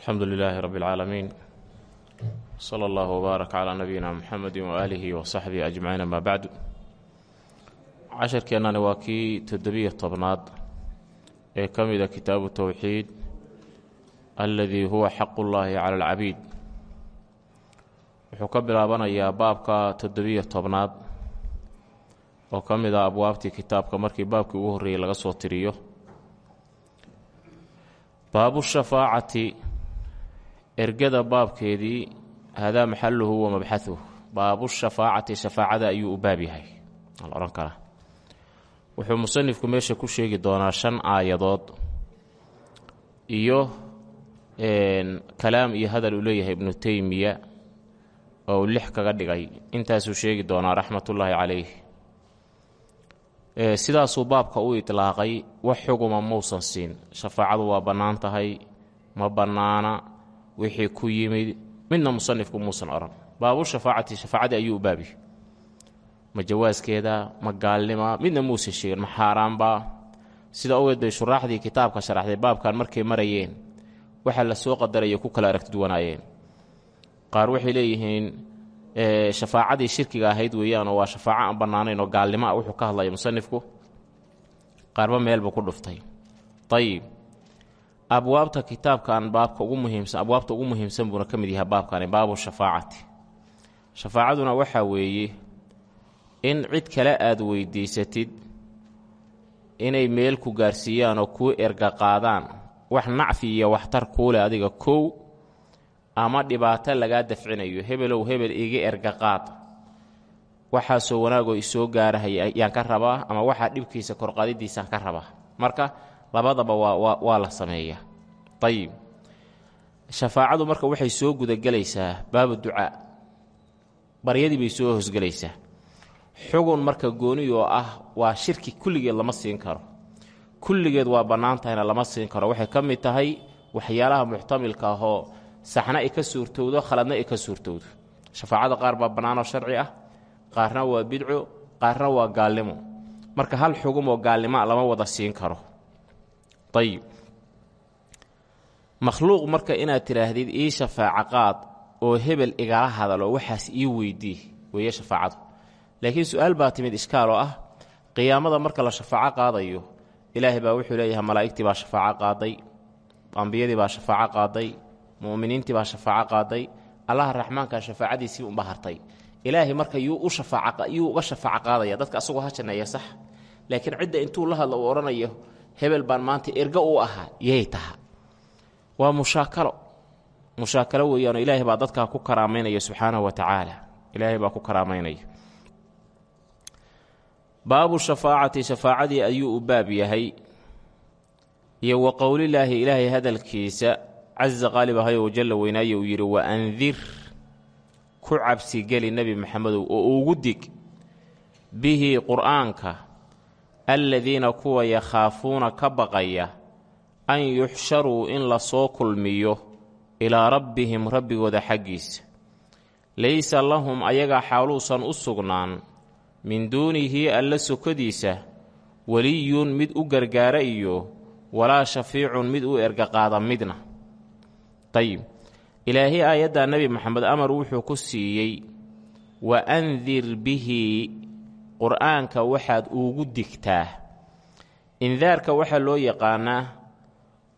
alxamdu lilaahi rabbi اlcaalamiin sala allahu wbaarak calaa nabiyina muxamedi waaalihi wa saxbihi ajmaciin amaa bacdu. Casharkeennani waa kii toddobiyo tobnaad ee ka mida kitaabu towxiid alladii huwa xaqu llaahi cala alcabiid. Wuxuu ka bilaabanayaa baabka toddobiyo tobnaad oo ka mid ah abwaabtii kitaabka markii baabkii ugu horreeyey laga soo tiriyo. Baabu shafaacati ergada baabkeedii hadaa maxaluhu wa mabxahuh baabu shafaacati shafaacada ayuu u baab yahay. La odhan karaa wuxuu musanifku meesha ku sheegi doonaa shan aayadood iyo kalaam iyo hadal uu leeyahay ibnu teymiya oo uu lix kaga dhigay. Intaasuu sheegi doonaa raxmatullaahi calayh. Sidaasuu baabka u itlaaqay wax xuguma muusan siin. Shafaacadu waa bannaan tahay ma bannaana wixii ku yimid midna musanifku muusan odhan. Baabu shafaacati shafaacadii ayuu u ma jawaaskeeda ma gaalnima midna muusan sheegin ma xaaraanbaa sida ogeed bay shuraaxdii kitaabka sharaxday baabkan markay marayeen waxa la soo qadaraya ku kala aragti duwanaayeen. Qaar waxay leeyihiin shafaacadii shirkiga ahayd weeyaanoo waa shafaaco aan bannaanayn oo gaalnimo ah wuxuu ka hadlaya musanifku. Qaarba meelbuu ku dhuftay. Ayib abwaabta kitaabkan baabka ugu muhiimsan abwaabta ugu muhiimsan buuna ka mid yahay baabkani baabu shafaacati. Shafaacaduna waxaa weeye in cid kale aada weydiisatid inay meel ku gaarsiiyaan oo kuu erga qaadaan wax nacfi iyo waxtar kuu leh adiga kow ama dhibaato lagaa dafcinayo hebelow hebel iga erga qaad. Waxaasoo wanaagoo isoo gaarahaya yaan ka rabaa ama waxaa dhibkiisa korqadidiisaan ka rabaa. Marka labadaba waa waa la sameeyaa ayib shafaacadu marka waxay soo gudagelaysaa baabu ducaa. Baryadii bay soo hosgelaysaa xugun marka gooni oo ah waa shirki kulligeed lama siin karo. Kulligeed waa bannaan tahayna lama siin karo. Waxay ka mid tahay waxyaalaha muxtamilka ahoo saxna ay ka suurtowdo khaladna ay ka suurtowdo. Shafaacada qaar baa bannaanoo sharci ah qaarna waa bidco qaarna waa gaalnimo. Marka hal xugum oo gaalnimoa lama wada siin karo. Ayib makhluuq marka inaad tidhaahdid ii shafaaco qaad oo hebel igala hadalo waxaas ii weydii weeye shafaacadu. Laakiin su'aal baa timid ishkaal oo ah qiyaamada marka la shafaaco qaadayo ilaahay baa wuxuu leeyahay malaa'igtii baa shafaaco qaaday ambiyadii baa shafaaco qaaday mu'miniintii baa shafaaco qaaday allaha raxmaanka shafaacadiisii unba hartay. Ilaahay marka yuu shafaaca uga shafaaco qaadaya dadka asagoo ha janneeya sax. Laakiin cidda intuu la hadlo uu odhanayo hebel baan maanta ergo u ahaa yay taha waa mushaakalo. Mushaakalo weeyaano ilaahay baa dadkaa ku karaamaynaya subxaanahu wa tacaala. Ilaahay baa ku karaamaynaya baabu shafaacati shafaacadii ayuu u baab yahay. Iyo wa qowlilaahi ilaahay hadalkiisa casa qaalibahayo wajalla weynaaye uu yidhi wa andir ku cabsigeli nebi maxamedow oo ugu dig bihi qur'aanka alladiina kuwa yakhaafuuna ka baqaya an yuxsharuu in la soo kulmiyo ilaa rabbihim rabbigooda xaggiisa. Laysa lahum ayaga xaaluusan u sugnaan. Min duunihi alla sokodiisa weliyun mid u gargaara iyo walaa shafiicun mid u ergaqaada midna. Dayib ilaahay aayaddaa nebi maxamed amar wuxuu ku siiyey wa andir bihi qur'aanka waxaad ugu digtaa. Indaarka waxaa loo yaqaanaa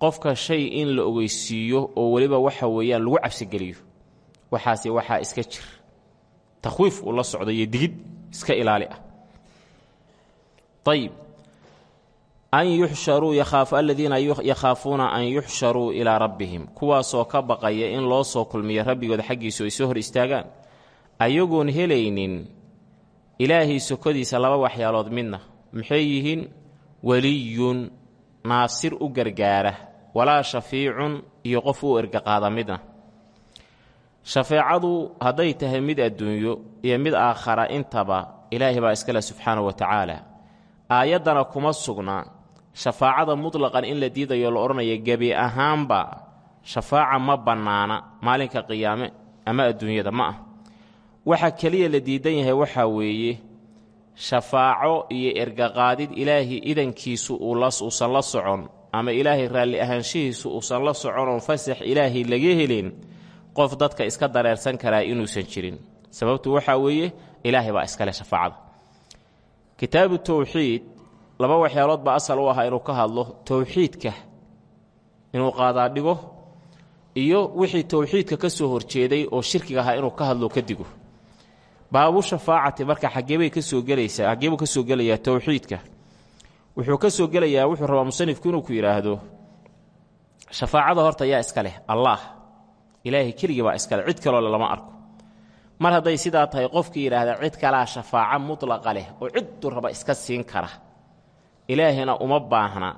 qofka shay in la ogeysiiyo oo weliba waxa weeyaan lagu cabsigeliyo waxaase waxaa iska jir. Takhwiif uu la socdo iyo digid iska ilaali ah. Ayib an yuxsharuu yakhaafu aladiina yakhaafuuna an yuxsharuu ilaa rabbihim. Kuwaasoo ka baqaya in loo soo kulmiyo rabbigooda xaggiisu ay soo hor istaagaan. Ayagoon helaynin ilaahay sokodiisa laba waxyaalood midna. Maxay yihiin? Weliyun naasir u gargaara walaa shafiicun iyo qof u ergaqaada midna shafeecadu hadday tahay mid adduunyo iyo mid aakhara intaba ilaahay baa iskale subxaanahu wa tacaala. Aayaddana kuma sugna shafaacada mutlaqan in la diidayo la odhanaya gebi ahaanba shafaaca ma bannaana maalinka qiyaame ama adduunyada ma ah. Waxa keliya la diidan yahay waxaa weeye shafaaco iyo ergaqaadid ilaahay idankiisu uusan la socon ama ilaahay raalli ahaanshihiisu uusan la soconoon fasax ilaahay laga helin qof dadka iska dareersan karaa inuusan jirin. Sababtu waxaa weeye ilaahay baa iskale shafaacada. Kitaabu towxiid laba waxyaalood baa asal u ahaa inuu ka hadlo towxiidka inuu qaadaa dhigo iyo wixii towxiidka ka soo horjeeday oo shirkiga ahaa inuu ka hadlo ka digo. Baabu shafaacati marka xageebay ka soo gelaysaa xageebuu ka soo gelayaa towxiidka wuxuu ka soo gelayaa wuxuu rabaa musanifku inuu ku yidhaahdo shafaacada horta yaa iska leh allaah ilaahay keligii baa iskale cid kaloo lama arko. Mar hadday sidaa tahay qofkii yidhaahda cid kalaa shafaaco mutlaqa leh oo cidduu raba iska siin kara. Ilaahina uma baahna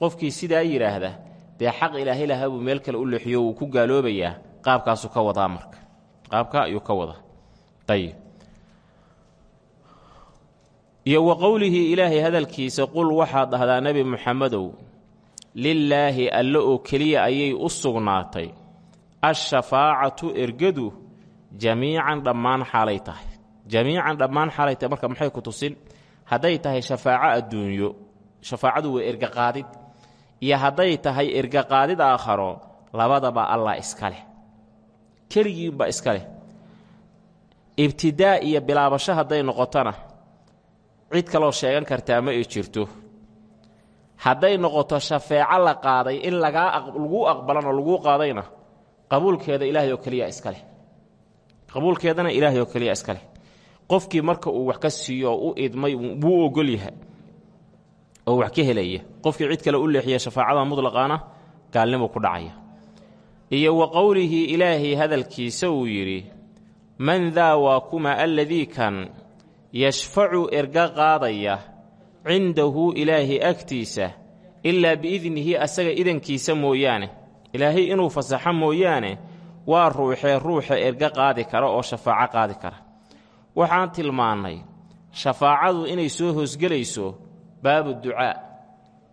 qofkii sidaa yidhaahda dee xaq ilaahay lahaa buu meel kale u leexiyo wuu ku gaaloobayaa? Qaabkaasuu ka wadaa marka. Qaabka ayuu ka wadaa. Ayib iyo wa qowlihii ilaahay hadalkiisa qul waxaad dhahdaa nebi muxamedow lilaahi alle oo keliya ayay u sugnaatay ashafaacatu ergadu jamiican dhammaan xaalay tahay. Jamiican dhammaan xaalay tahay marka maxay ku tusin? Hadday tahay shafaaco adduunyo shafaacadu waa erga qaadid iyo hadday tahay erga qaadid aakharo labadaba allah iska leh. Keligiinba iska leh. Ibtidaa iyo bilaabasho hadday noqotona cid kaloo sheegan kartaa ma ay jirto. Hadday noqoto shafeeco la qaaday in lagaa laguu aqbalan oo laguu qaadayna qabuulkeeda ilaahay oo keliya iska leh. Qabuulkeedana ilaahay oo keliya iska leh. Qofkii marka uu wax ka siiyo u idmay wuu ogol yahay oo wax ka helaya qofkii cid kale u leexiya shafaacada mutlaqana gaalnimu ku dhacaya. Iyo wa qowlihii ilaahay hadalkiisa uu yidhi man daa waa kuma alladii kan yashfacu erga qaadaya cindahu ilaahay agtiisa ilaa biidnihi asaga idankiisa mooyaane. Ilaahay inuu fasaxo mooyaane waa ruuxee ruuxa erga qaadi kara oo shafaaco qaadi kara. Waxaan tilmaannay shafaacadu inay soo hoosgelayso baabu ducaa.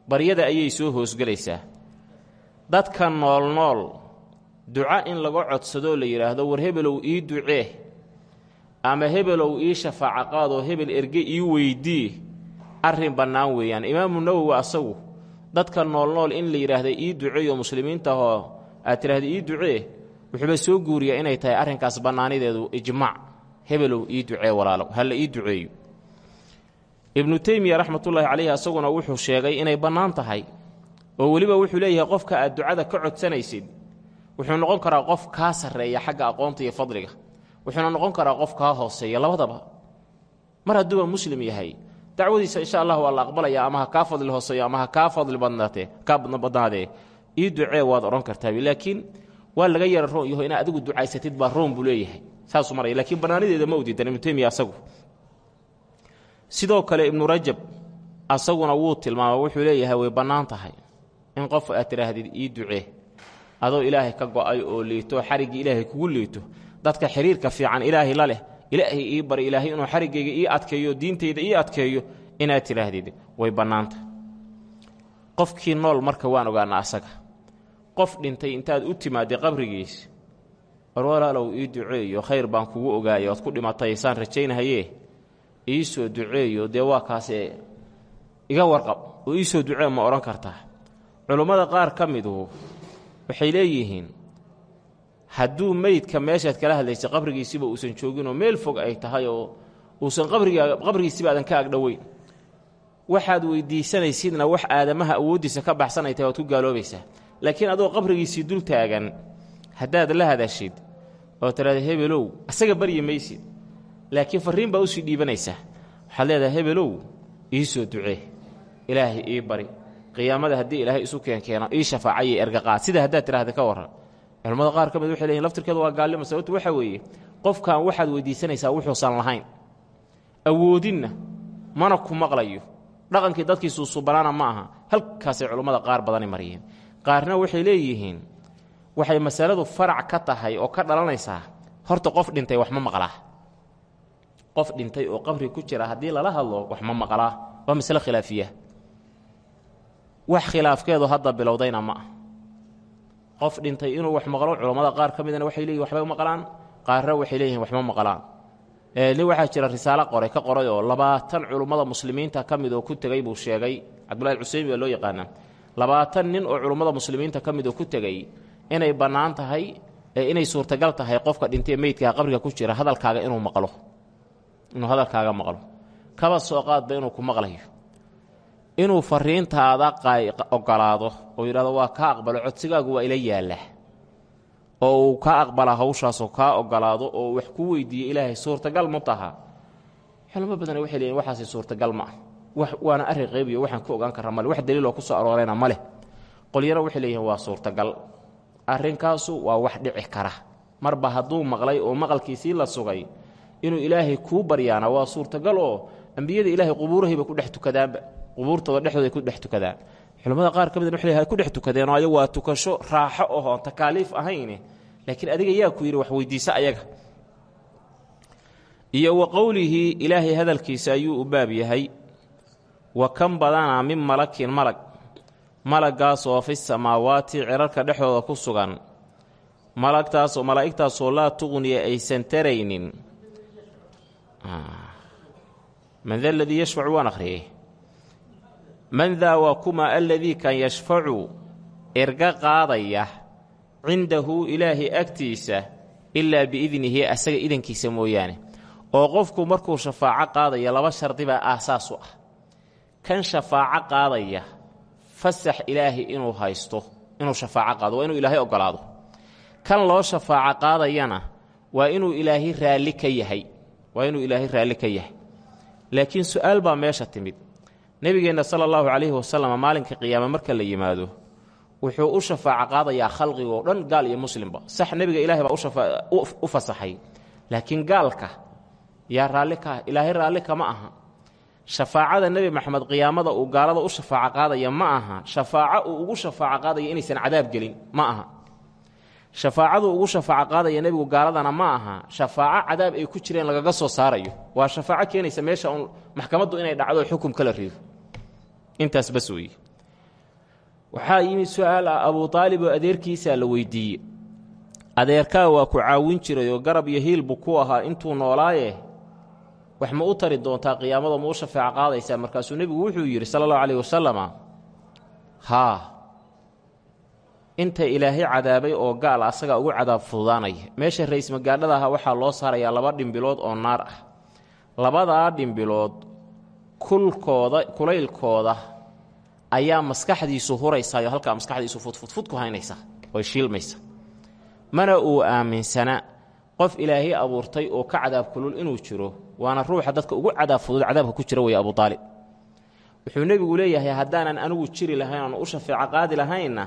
Baryada ayay soo hoosgelaysaa. Dadka noolnool duca in laga codsadoo la yidhaahdo war hebelow ii ducee ama hebelow ii shafaaco qaadoo hebel erge ii weydii arrin bannaan weeyaan. Imaamu nawowi asagu dadka noolnool in la yidhaahda ii duceeyo muslimiintahoo aad tidhahda ii ducee wuxuuba soo guuriyaa inay tahay arrinkaas bannaanideedu ijmaac hebelow ii ducee walaalow halla ii duceeyo. Ibnu teymiya raxmatullaahi caleyhi asaguna wuxuu sheegay inay bannaan tahay oo weliba wuxuu leeyahay qofka aad ducada ka codsanaysid wuxuu noqon karaa qof kaa sarreeya xagga aqoonta iyo fadliga wuxuuna noqon karaa qof kaa hooseeya labadaba. Mar hadduuba muslim yahay dacwadiisa insha allah waa la aqbalaya ama ha kaa fadli hooseeyo ama ha kaa fadli badnaatee kaa ii ducee waad odhan kartaa laakiin waa laga yara roon yaho inaad adigu ducaysatid baa roon buu leeyahay. Saasuu maraya lakiin bannaanideeda ma udiidan ibnu teymiya asagu. Sidoo kale ibnu rajab asaguna wuu tilmaama wuxuu leeyahay way bannaan tahay in qof aad tidhaahdid ii ducee. Adoo ilaahay ka go'ay oo liito xariggii ilaahay kugu liito dadka xiriirka fiican ilaahay la leh ilaahay ii bari ilaahay inuu xariggayga ii adkeeyo diintayda ii adkeeyo inaad tidhaahdid. Way bannaanta. Qofkii nool marka waan ogaana asaga. Qof dhintay intaad u timaadday qabrigiis. War walaalow ii duceeyo khayr baan kugu ogaaya oad ku dhimatay saan rajaynahayee? Ii soo duceeyo dee waa kaasee iga warqab. Oo ii soo ducee ma odhan kartaa? Culummada qaar ka miduhu waxay leeyihiin hadduu meydka meeshaad kala hadlaysay qabrigiisiba uusan jooginoo meel fog ay tahay oo uusan qabrigiisiba aadan ka agdhoweyn waxaad weyddiisanaysidna wax aadamaha awooddiisa ka baxsan ay tahay waad ku gaaloobaysaa. Laakiin adoo qabrigiisii dul taagan haddaad la hadashid oo tidhahda hebelow asaga baryi maysid. Laakiin farriin baa u sii dhiibanaysaa waxaad leedahay hebelow ii soo ducee. Ilaahay ii bari. Qiyaamada haddii ilaahay isu keenkeeno ii shafaacayay ergaqaad sida haddaad tidhahda ka warran culamada qaar ka mid waxay leeyihiin laftirkeedu waa gaalnimo sababtu waxaa weeye qofkan waxaad weyddiisanaysaa wuxuusan lahayn. Awoodinna mana ku maqlayo. Dhaqankii dadkii suusubanaana ma aha. Halkaasay culummada qaar badani mariyeen. Qaarna waxay leeyihiin waxay masaladu farac ka tahay oo ka dhalanaysaa horta qof dhintay wax ma maqlaa. Qof dhintay oo qabri ku jira haddii lala hadlo wax ma maqlaa. Waa masale khilaafiya. Wax khilaafkeedu hadda bilowdayna ma ah qof dhintay inuu wax maqlo culammada qaar ka midana waxay leeyihiin waxbay maqlaan qaarna waxay leeyihiin waxma maqlaan. Nin waxaa jira risaalo qoray ka qoray oo labaatan culummada muslimiinta ka mid oo ku tegay buu sheegay. Cabdullahi alcuseymi baa loo yaqaanaa. Labaatan nin oo culummada muslimiinta ka mid oo ku tegay inay bannaan tahay ee inay suurtagal tahay qofka dhintay meydkaa qabriga ku jira hadalkaaga inuu maqlo. Inuu hadalkaaga maqlo. Kaba soo qaadba inuu ku maqlayo inuu fariintaada ogolaado. Oo yidhahdo waa kaa aqbalo codsigaagu waa ila yaallaa oo uu kaa aqbala hawshaasoo kaa ogolaado oo wax kuu weydiiye ilaahay suurtagal ma taha. Culamo badan waxay leeyiin waxaasi suurtagal ma ah. Waana arrin qaybiyo waxaan ku ogaan karraa male wax daliiloo ku soo aroorayna ma qolyana waxay leeyihiin waa suurtagal. Arrinkaasu waa wax dhici kara. Marba hadduu maqlay oo maqalkiisii la sugay inuu ilaahay kuu baryaana waa suurtagal oo ambiyada ilaahay qubuurahayba ku dhex tukadaanba qubuurtooda dhexdooda ay ku dhex tukadaan. Culamada qaar ka mid waxay ku dhex tukadeenoo ayagu waa tukasho raaxo ohoon takaaliif ahayne. Laakiin adiga yaa ku yidhi wax weydiisa ayaga. Iyo wa qowlihii ilaahay hadalkiisa ayuu u baab yahay. Wa kan badanaa min malakin malag. Malaggaasoo fi samaawaati cirarka dhexdooda ku sugan. Malagtaasoo malaa'igtaasoo laa tuqniya aysan taraynin man da aladii yashfacu waan akhriyey man daa waa kuma aladii kan yashfacu erga qaadaya cindahu ilaahay agtiisa ilaa biidnihi asaga idankiisa mooyaane. Oo qofku markuu shafaaco qaadaya laba shardi baa aasaas u ah. Kan shafaaco qaadaya fasax ilaahay inuu haysto inuu shafaaco qaado waa inuu ilaahay ogolaado. Kan loo shafaaco qaadayana waa inuu ilaahay raalli ka yahay waa inuu ilaahay raalli ka yahay. Laakiin su'aal baa meesha timid nebigeenna sala allahu calayhi wasalam maalinka qiyaame marka la yimaado wuxuu u shafaaco qaadayaa khalqigoo dhan gaal iyo muslimba sax nebiga ilaahay baa u fasaxay. Laakiin gaalka yaa raalli ka ah ilaahay raalli kama aha. Shafaacada nebi maxamed qiyaamada uu gaalada u shafaaco qaadaya ma aha. Shafaaco uu ugu shafaaco qaadaya inaysan cadaab gelin ma aha. Shafaacadu ugu shafaaco qaadaya nebigu gaaladana ma aha. Shafaaco cadaab ay ku jireen lagaga soo saarayo. Waa shafaaco keenaysa meesha uun maxkamaddu inay dhacdo xukum kala rido intaas bas weeye waxaa yimid su'aal ah abuu oo adeerkiisaa la weydiiye adeerkaa waa ku caawin jiray oo garab iyo hiil buu ku ahaa intuu noolaaye. Wax ma u tari doontaa qiyaamada ma u shafeeco qaadaysaa? Markaasuu nebigu wuxuu yidhi sala allahu calayh wasalama haa inta ilaahay cadaabay oo gaal asagaa ugu cadaab fududaanaya meesha rays magaadhada aha waxaa loo saarayaa laba dhimbilood oo naar ah. Labadaa dhimbilood kulkooda kulaylkooda ayaa maskaxdiisu huraysaayo halkaa maskaxdiisu fudfudfud ku haynaysa oy shiilmaysa. Mana uu aaminsana qof ilaahay abuurtay oo ka cadaab kulul inuu jiro waana ruuxa dadka ugu cadaab fudud cadaabka ku jira weeye abu aalib wuxuu nebigu leeyahay haddaanan anigu jiri lahayn oon u shafeeco qaadi lahaynna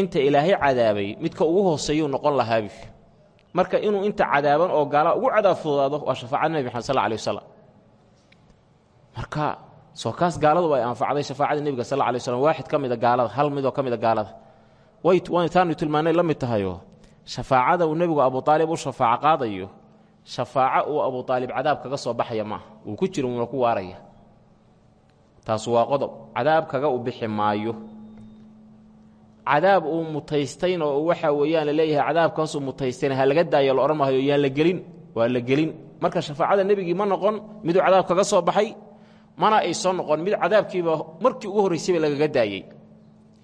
inta ilaahay cadaabay midka ugu hooseeyuu noqon lahaabi marka inuu inta cadaaban oo gaala ugu cadaab fududaado waa shafaacada nebi maxamed sal alay wasalam marka soo kaas gaaladu ay anfacday shafaacada nebiga sal alay waslam waaxid ka gaalada hal midoo ka mida gaalada. Waytaanu tilmaanay la mid tahayoo shafaacada uu nebigu abu aalib u shafaaco qaadayo shafaaco uu abu aalib cadaab kaga soo baxaya maaha uu ku jiro wuuna ku waaraya. Taas waa qodob. Cadaab kaga u bixi maayo. Cadaab uu mutaystayna oo waxa weeyaan la leeyahay cadaabkaasuu mutaystayna ha laga daayo la odhan maayo yaan la gelin waa la gelin. Marka shafaacada nebigii ma noqon miduu cadaab kaga soo baxay mana ay soo noqon mid cadaabkiiba markii ugu horraysayba lagaga daayey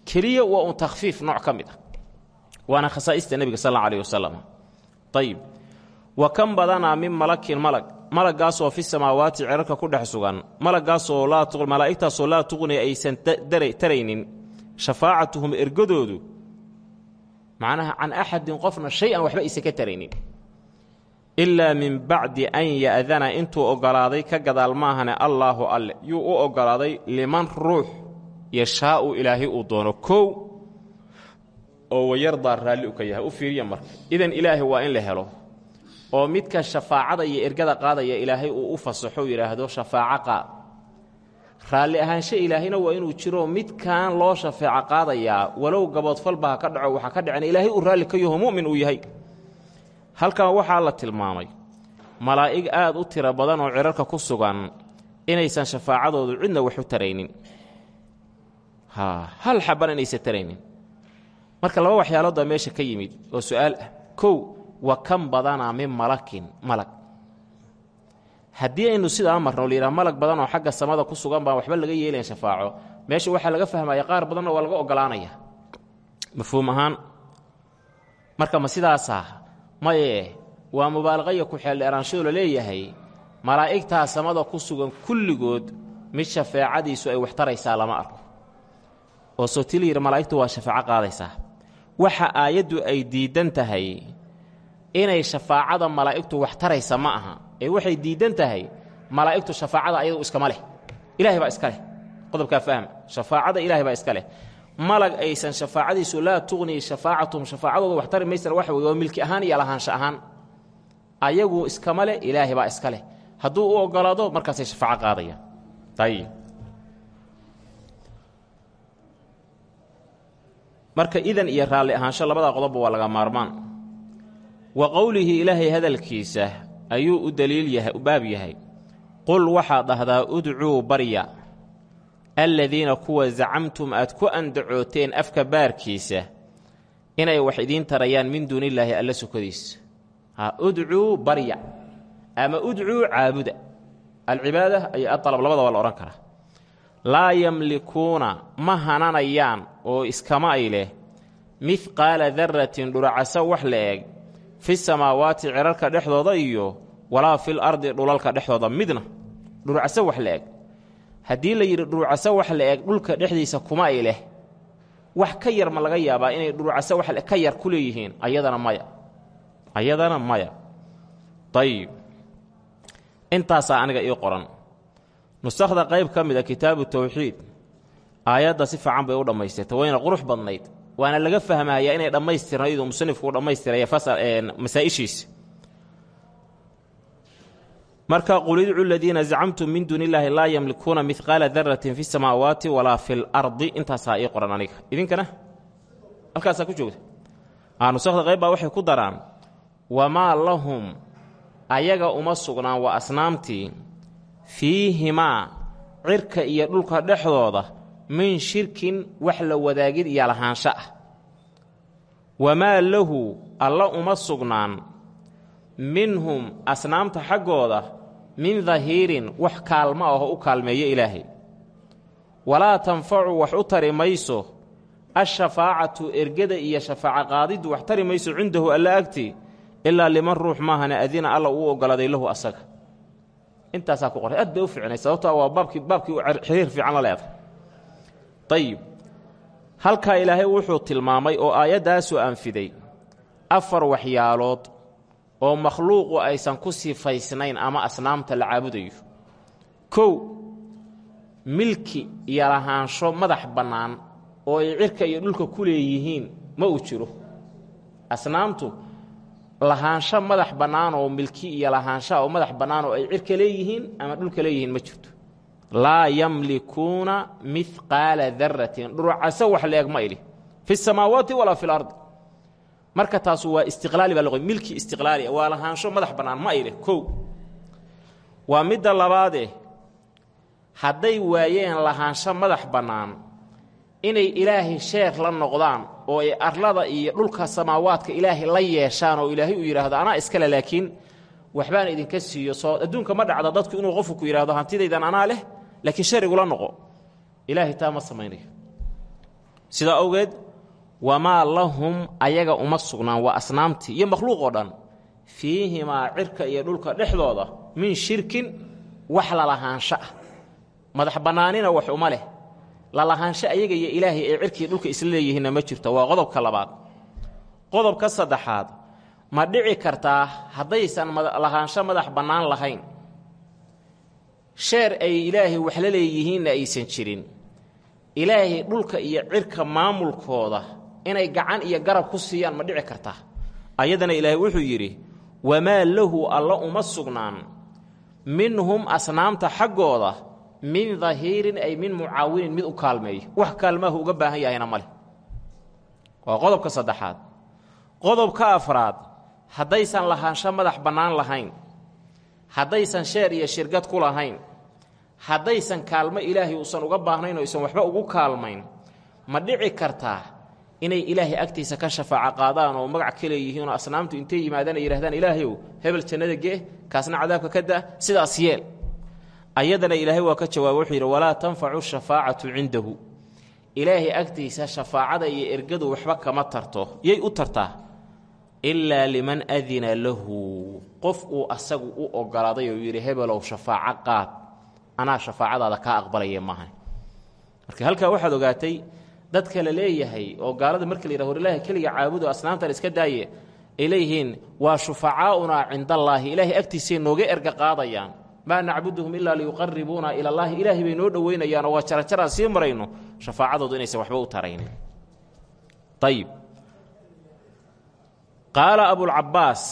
keliya waa un takhfiif nooc ka mid ah. Waana khasaa'ista nebiga sal alla alayh wasalam ayib wa kan badanaa min malakin malag. Malaggaasoo fi samaawaati cirarka ku dhex sugan. Malaggaasoo malaa'igtaasoo laa tuqni aysan taraynin. Shafaacatuhum ergadoodu. Macnaha can axadin qofna shay-an waxba aysan ka taraynin ilaa min bacdi an ya'dana intuu oggolaaday ka gadaal maahane allaahu alle. Yuu u oggolaaday liman ruux yashaa'u ilaahay uu doono. Kow oo wayardaa raalli u ka yahay u fiiriya marka. Idan ilaahay waa in la helo oo midka shafaacada iyo ergada qaadaya ilaahay uu u fasaxo yidhaahdo shafaaco qaad raalli ahaansho ilaahayna waa inuu jiro midkan loo shafeeco qaadayaa. Walow gaboodfalba ha ka dhaco waxa ka dhacen ilaahay uu raalli ka yaho mu'min uu yahay halkan waxaa la tilmaamay malaa'ig aad u tiro badan oo cirarka ku sugan inaysan shafaacadoodu cidna wax u taraynin. Hal xabban inaysan taraynin. Marka laba waxyaalood baa meesha ka yimid oo su'aal ah. Kow wa kan badanaa min malakin malag haddii aynu sidaa marno layidhaha malag badan oo xagga samada ku sugan baan waxba laga yeelayn shafaaco. Meesha waxaa laga fahmaya qaar badanna waa laga ogolaanaya mafhuum ahaan marka ma sidaasaa maye waa mubaalaqaya ku xeeldheeraanshadu la leeyahay. Malaa'igtaa samada ku sugan kulligood mid shafeecadiisu ay wax taraysaa lama arko. Oo sotil yidhi malaa'igtu waa shafaaco qaadaysaa. Waxa aayaddu ay diiddan tahay inay shafaacada malaa'igtu wax taraysa ma aha. Ee waxay diiddan tahay malaa'igtu shafaacada ayadu iskama leh. Ilahay baa iska leh. Qodobkaa fahma shafaacada ilahay baa iska leh malag aysan shafaacadiisu laa tuqhnii shafaacatuhum. Shafaacadooda wax tari maysana waxa wey milki ahaan iyo lahaansho ahaan. Ayagu iskama leh ilaahay baa iska leh. Hadduu u ogolaado markaasay shafaaco qaadayaan. Ayib marka idan iyo raalli ahaansho labadaa qodobba waa laga maarmaan. Wa qowlihi ilaahay hadalkiisa ayuu u daliil yahay u baab yahay. Qul waxaad dhahdaa udcuu barya alladiina kuwa zacamtum aad ku andacooteen afka baarkiisa inay wax idiin tarayaan min duunillaahi alla sukadiisa udcuu barya ama udcuu caabuda. Alcibaada iyo adalab labada waa la odhan karaa. Laa yamlikuuna ma hananayaan oo iskama ay leh mihqaala darratin dhuracaso wax la eg fi samaawaati cirarka dhexdooda iyo walaa fil ardi dhulalka dhexdooda midna dhurcaso wax la eg haddii la yidhi dhurcaso wax la eg dhulka dhexdiisa kuma ay leh. Wax ka yar ma laga yaabaa inay dhurcaso wax ka yar ku leeyihiin. Ayadana maya. Ayadana maya. Ayib intaasaa aniga ii qoran. Nusakhda qayb ka mid a kitaabu tawxiid. Aayadda si fiican bay u dhammaystirtay. Wayna qurux badnayd. Waana laga fahmayaa inay dhammaystirnayd oo musanifku u dhammaystiraya masaa'ishiisa marka qul idcu ladiina zacamtum min duuni illaahi laa yamlikuuna midqaala daratin fi samaawaati walaa fi lardi intaasaa ii qoran aniga. Idinkana? Halkaasaa ku joogta nusakhda qayb baa waxay ku daraan wamaa lahum ayaga uma sugnaan waa asnaamtii fiihimaa cirka iyo dhulka dhexdooda min shirkin wax la wadaagid iyo lahaansho ah. Wamaa lahu alla uma sugnaan minhum asnaamta xaggooda min dahiirin wax kaalmo ahoo u kaalmeeyo ilaahay. Walaa tanfacu wax u tari mayso. Ashafaacatu ergada iyo shafaaco qaadiddu wax tari mayso cindahu alla agti ilaa liman ruux maahane adina alla uu oggolaaday lahu asaga. Intaasaa ku qoray. Aad bay u fiicnay sababto waa baabkii baabkii xiriir fiican la leedahay. Ayib halkaa ilaahay wuxuu tilmaamay oo aayaddaasu anfiday afar waxyaalood oo makhluuqu aysan ku sifaysnayn ama asnaamta la caabudayo. Kow milki iyo lahaansho madax bannaan oo ay cirka iyo dhulka ku leeyihiin ma uu jiro. Asnaamtu lahaansho madax bannaan oo milki iyo lahaanshaha oo madax bannaan oo ay cirka leeyihiin ama dhulka leeyihiin ma jirto. Laa yamlikuuna mihqaala daratin dhurcaso wax la eg ma idhi fi samaawaati walaa fi lardi marka taasu waa istiqlaali baa laqoy milki istiqlaali waa lahaansho madax bannaan ma idhi kow. Waa midda labaade hadday waayeen lahaansho madax bannaan inay ilaahay sheer la noqdaan oo ay arlada iyo dhulka samaawaadka ilaahay la yeeshaan oo ilaahay uu yidhaahdo anaa iskale laakiin waxbaan idinka siiyo soo adduunka ma dhacda dadku inuu qofku ku yidhahdo hantidaydan anaa leh laakiin sharigula noqo. Ilaahay taa ma samaynayo. Sidaa awgeed wamaa lahum ayaga uma sugnaan waa asnaamtii iyo makhluuq oo dhan. Fiihimaa cirka iyo dhulka dhexdooda min shirkin wax lalahaansho ah madax bannaanina wax uma leh. Lalahaansho ayaga iyo ilaahay ee cirkii dhulka isla leeyihiinna ma jirto. Waa qodobka labaad. Qodobka saddexaad ma dhici kartaa haddaysan lahaansho madax bannaan lahayn. Sheer ay ilaahay wax la leeyihiinna aysan jirin. Ilaahay dhulka iyo cirka maamulkooda inay gacan iyo garab ku siiyaan ma dhici kartaa. Ayadana ilaahay wuxuu yidhi wamaa lahu alla uma sugnaan. Minhum asnaamta xaggooda min dahiirin ay min mucaawinin mid u kaalmeeyo. Wax kaalmaahu uga baahan yahayna ma leh. Waa qodobka saddexaad. Qodobka afraad haddaysan lahaansho madax bannaan lahayn haddaysan sheer iyo shirgad ku lahayn haddaysan kaalmo ilaahay uusan uga baahnayn oo aysan waxba ugu kaalmayn ma dhici kartaa inay ilaahay agtiisa ka shafaaco qaadaan oo magac ka leeyihiinoo asnaamtu intay yimaadaan ay yidhahdaan ilaahayow hebel jannada gee kaasna cadaabka ka daa. Sidaas yeel. Ayadana ilaahay waa ka jawaaba wuxuu yidhi walaa tanfacu shafaacatu cindahu. Ilaahay agtiisa shafaacada iyo ergadu waxba kama tarto. Yay u tartaa? Ilaa liman adina lahu. Qof uu asagu u ogolaaday oo yidhi hebelow shafaaco qaad. Anaa shafaacadaada kaa aqbalaya maaha. Marka halkaa waxaad ogaatay dadka la leeyahay oo gaalada marka la yidhah war ilaahay keliga caabudo asnaamtan iska daaye. Ay leeyihiin waa shufacaaunaa cindallaahi. Ilaahay agtiisay nooga erga qaadayaan. Maa nacbuduhum ilaa liyuqaribuuna ila allaahi ilaahay bay noo dhoweynayaanoo waa jarajaraan sii marayno. Shafaacadoodu inaysan waxba u taraynin. Ayib qaala abulcabaas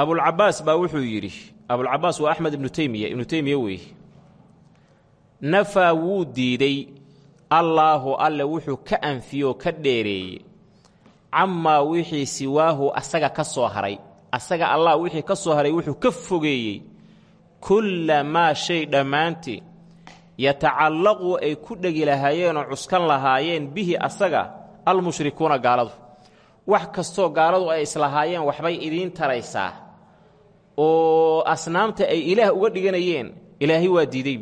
abulcabaas baa wuxuu yidhi abulcabaas waa axmed ibnu teymiya ibnu teymiya weeye nafaa wuu diiday allaahu alle wuxuu ka anfiyoo ka dheereeyey. Camaa wixii siwaahu asaga ka soo haray. Asaga allah wixii ka soo haray wuxuu ka fogeeyey. Kulla maa shay dhammaantii yatacallaqu ay ku dhegi lahaayeenoo cuskan lahaayeen bihi asaga almushrikuuna gaaladu. Wax kastoo gaaladu ay islahaayeen waxbay idiin taraysaa. Oo asnaamta ay ilaah uga dhiganayeen ilaahay waa diiday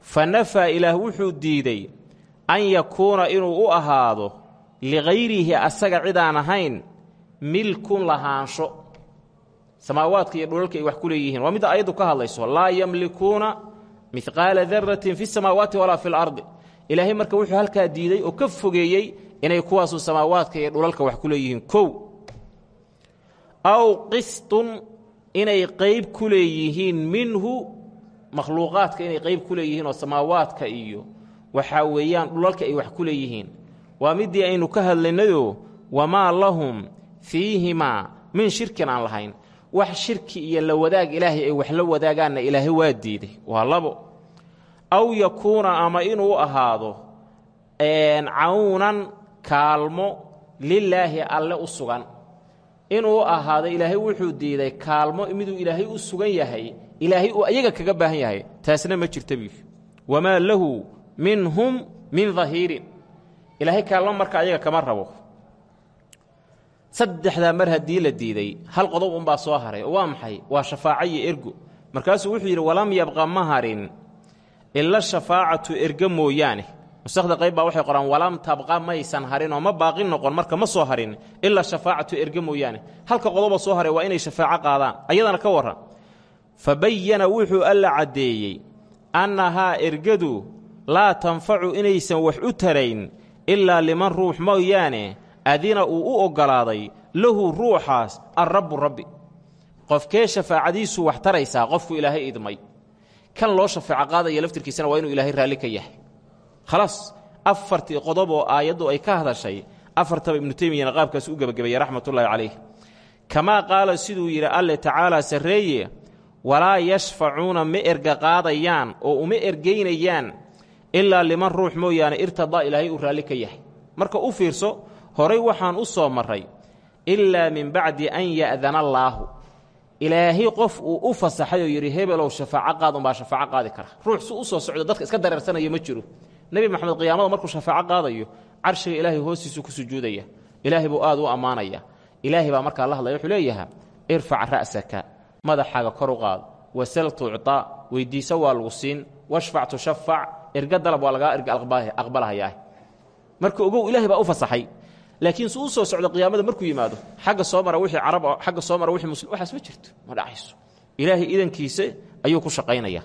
fa nafaa ilaah wuxuu diiday an yakuuna inuu u ahaado ligayrihi asaga cidaan ahayn milkun lahaansho. Samaawaadka iyo dhulalka ay wax ku leeyihiin. Waa midda ayaddu ka hadlayso. Laa yamlikuuna midqaala daratin fi samaawaati walaa fi lardi ilaahay marka wuxuu halkaa diiday oo ka fogeeyey inay kuwaasu samaawaadka iyo dhulalka wax ku leeyihiin. Kow aw qistun inay qayb ku leeyihiin minhu makhluuqaadka inay qayb ku leeyihiin oo samaawaadka iyo waxaa weeyaan dhulalka ay wax ku leeyihiin. Waa middii aynu ka hadlaynayoo wamaa lahum fiihimaa min shirkin aan lahayn. Wax shirki iyo la wadaag ilaahay ay wax la wadaagaanna ilaahay waa diiday. Waa labo. Aw yakuuna ama inuu ahaado cawnan kaalmo lilaahi alle u sugan. Inuu ahaado ilaahay wuxuu diiday kaalmo miduu ilaahay u sugan yahay ilaahay uu ayaga kaga baahan yahay taasna ma jirta biif wamaa lahu minhum min dahiirin ilaahay kaalmo marka ayaga kama rabo. Saddexdaa mar haddii la diiday hal qodob unbaa soo haray. Waa maxay? Waa shafaaco iyo ergo. Markaasuu wuxuu yidhi walam yabqa ma harin ila shafaacatu erga mooyaane. Nusakda qayb waxay qoraan walam tabqa maysan harin oo ma baaqi noqon marka ma soo harin ilaa shafaacatu erge mooyaane. Halka qodoba soo haray waa inay shafaaco qaadaan. Ayadana ka warran. Fa wuxuu alla caddeeyey annahaa ergadu laa tanfacu inaysan wax u tarayn ilaa liman ruux mooyaane adina uu u oggolaaday lahu ruuxaas alrabbu rabbi. Qofkee shafaacadiisu wax taraysaa qofku ilaahay idmay. Kan loo shafaaco qaadaya laftirkiisana waa inuu ilaahay raalli ka yahay. Khalaas afartii qodob oo aayaddu ay ka hadashay afartaba ibnu teymiyana qaabkaas u gebagabeeyey raxmatullaahi calayh. Kamaa qaala siduu yidhi alle tacaalaa sarreeye walaa yashfacuuna ma erga qaadayaan oo uma ergaynayaan ilaa liman ruux mooyaane irtadaa ilaahay uu raalli ka yahay. Marka u fiirso horay waxaan u soo marray ilaa min bacdi an ya'dana allaahu. Ilaahay qof uu u fasaxay oo yidhi hebelow shafaaco qaad unbaa shafaaco qaadi kara. Ruux su u soo socdo dadka iska dareersanaya ma jiro. Nebi maxamed qiyaamada markuu shafaaco qaadayo carshiga ilaahay hoostiisu ku sujuudaya. Ilaahay buu aad u ammaanaya. Ilaahay baa markaa la hadlaya wuxuu ra'saka madaxaaga kor u qaad wasal tuctaa weyddiiso waa lagu siin washfac tushafac erga dalab waa lagaa erga aqbalahayaah marka ogow ilaahay baa u fasaxay. Laakiin su u soo socdo qiyaamada markuu yimaado xagga soo mara wixii carab xagga soo mara wixii muslim waxaas ma jirto ma dhacayso. Ilaahay idankiisa ayuu ku shaqaynaya.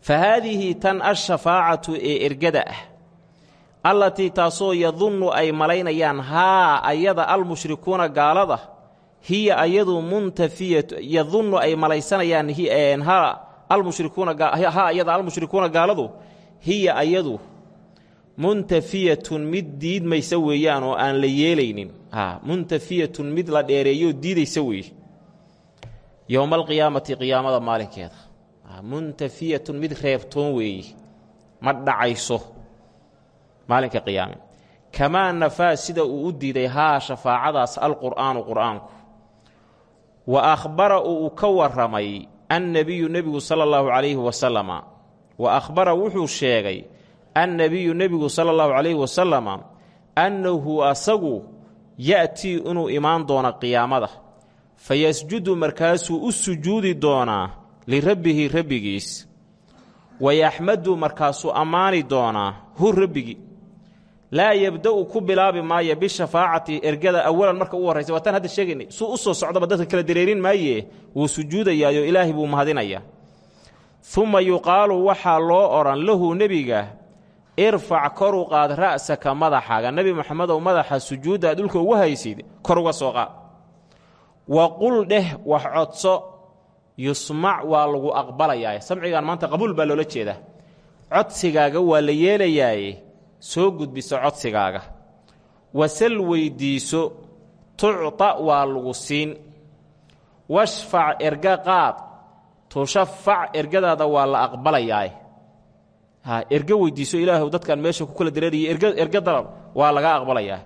Fa haadihi tan ashafaacatu ee ergada ah allatii taasoo yadunnu ay malaynayaan haa ayada almushrikuuna gaalada hiya ayadu muntafiyat yadunnu ay malaysanayaan ha almushrikuuna ha ayada almushrikuuna gaaladu hiya ayadu muntafiyatun mid diidmaysa weeyaan oo aan la yeelaynin. Muntafiyatun mid la dheereeyoo diidaysa weeye yowma alqiyaamati qiyaamada maalinkeeda. Muntafiyatun mid reebtoon weeye ma dhacayso maalinka qiyaame. Kamaa nafaa sida uu u diiday haa shafaacadaas alqur'aanu qur'aanku. Wa akhbara uu ka warramay annebiyu nebigu sala allahu calayhi wasalama wa akhbara wuxuu sheegay annebiyu nebigu sala allahu calayhi wasalama annahu asagu ya'tii inuu imaan doono qiyaamada fa yasjudu markaasuu u sujuudi doonaa lirabbihi rabbigiis wayaxmadu markaasuu ammaani doonaa hu rabbigii laa yabda'u ku bilaabi maayo bishafaacati ergada awalan marka u horraysa. Waataan hadda sheegaynay suu u soo socdaba dadka kala dareerin maaye wuu sujuudayaayo ilaahay buu mahadinayaa uma yuqaalu waxaa loo odhan lahu nebiga irfac kor u qaad ra'saka madaxaaga. Nebi moxamedow madaxa sujuudda dhulka ugu haysid kor uga soo qaad wa qul dheh wax codso yusmac waa lagu aqbalayaa samcigan maanta qabuul baa loola jeedaa. Codsigaaga waa la yeelayaaye soo gudbiso codsigaaga. Wasal weyddiiso tucta waa lagu siin. Washfac erga qaad. Tushafac ergadaada waa la aqbalayaa ha erge weydiiso ilaahu dadkan meesha ku kala dareeraya erg erge dalab waa laga aqbalayaa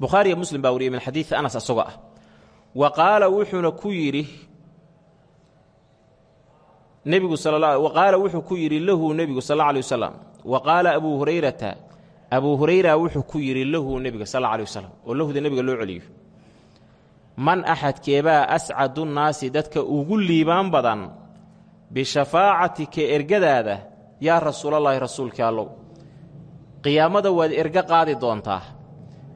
bukhaariya muslim baa wariyey min xadiidi anas asagoo ah. Wa qaala wuxuuna ku yidhi nebigu sal wa qaala wuxuu ku yidhi lahu nebigu sal alla alay wa qaala abuu hurayrata abuu hurayra wuxuu ku yidhi lahu nebiga sal alla alay wasalam oo lahuda nebiga loo celiyo man axadkeebaa ascadu nnaasi dadka ugu liibaan badan bishafaacatika ergadaada yaa rasuulallaahi rasuulkii allow qiyaamada waad erga qaadi doontaa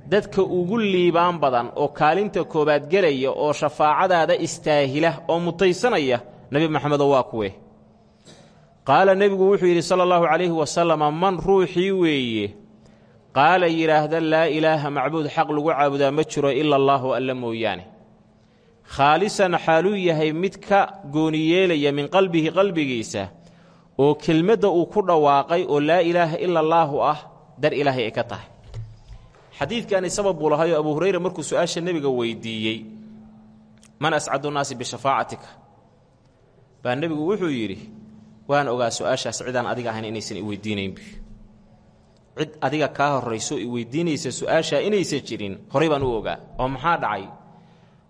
dadka ugu liibaan badan oo kaalinta koowaad gelaya oo shafaacadaada istaahila oo mutaysanaya nebi maxamedow waa kuwe qaala nebigu wuxuu yidhi sala allahu calayhi wasalama man ruuxii weeye? Qaala yidhaahda laa ilaaha macbuud xaq lagu caabudaa ma jiro ila allaahu alla mooyaane. Khaalisan xaaluu yahay mid ka gooniyeelaya min qalbihi qalbigiisa oo kelmadda uu ku dhawaaqay oo laa ilaaha ila allaahu ah dar ilaahay ay ka tahay. Xadiidkani sabab buu lahayoo abuu hurayra markuu su'aasha nebiga weydiiyey man ascadu nnaasi bishafaacatika baa nebigu wuxuu yidhi waan ogaa su'aashaas cidaan adiga ahayn inaysan iweydiinaynb cid adiga kaa horrayso i weydiinaysa su'aashaa inaysan jirin horay baan u ogaa oo maxaa dhacay?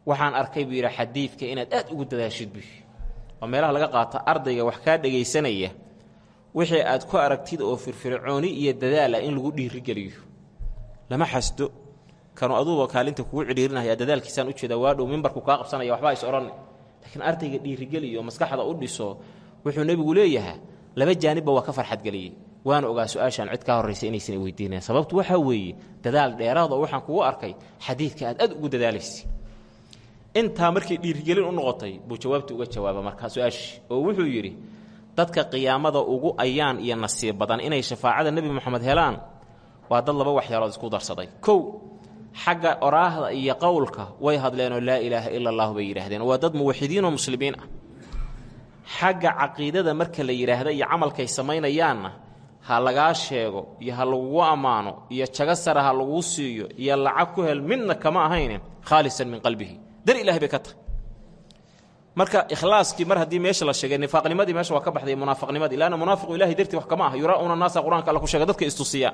Waxaan arkay buu yidhi xadiidka inaad aad ugu dadaashid buy oo meelaha laga qaato ardayga wax kaa dhegaysanaya wixii aad ku aragtid oo firfircooni iyo dadaala in lagu dhiirigeliyo. Lama xasdo kanu aduuba kaalinta kugu cidhiirinaya dadaalkiisaan ujeeda waadhow mimbarku kaa qabsanaya waxbaa is odhanne laakiin ardayga dhiirigeliyo maskaxda u dhiso wuxuu nebigu leeyahaa laba jaanibba waa ka farxadgeliyey waana ogaa su'aashaan cid kaa horraysa inaysan i weydiinayan sababtu waxaa weeye dadaal dheeraad waxaan kugu arkay xadiidka aad aad ugu dadaalaysa intaa markay dhiirigelin u noqotay buu jawaabta uga jawaaba markaa su'aashii oo wuxuu yidhi dadka qiyaamada ugu ayaan iyo nasiib badan inay shafaacada nebi moxamed helaan waa dad laba waxyaalood isku darsaday. Kow xagga oraahda iyo qowlka way hadleenoo laa ilaaha ila allahu bay yidhaahdeen. Waa dad muwaxidiinoo muslimiin ah xagga caqiidada marka la yidhaahda iyo camalkay samaynayaanna ha lagaa sheego iyo ha lagugu ammaano iyo jago sara ha laguu siiyo iyo lacag ku hel midna kama ahayne khaalisan min qalbihi. Dar ilahay bay ka tahay marka ikhlaaskii mar haddii meesha la sheegay nifaaqnimadii meesha waa ka baxday munaafaqnimadii laanna munaafiqu ilahay dartii wax kama ah yuraa'uuna naasa qur'aanka alla ku sheega dadka istusiyaa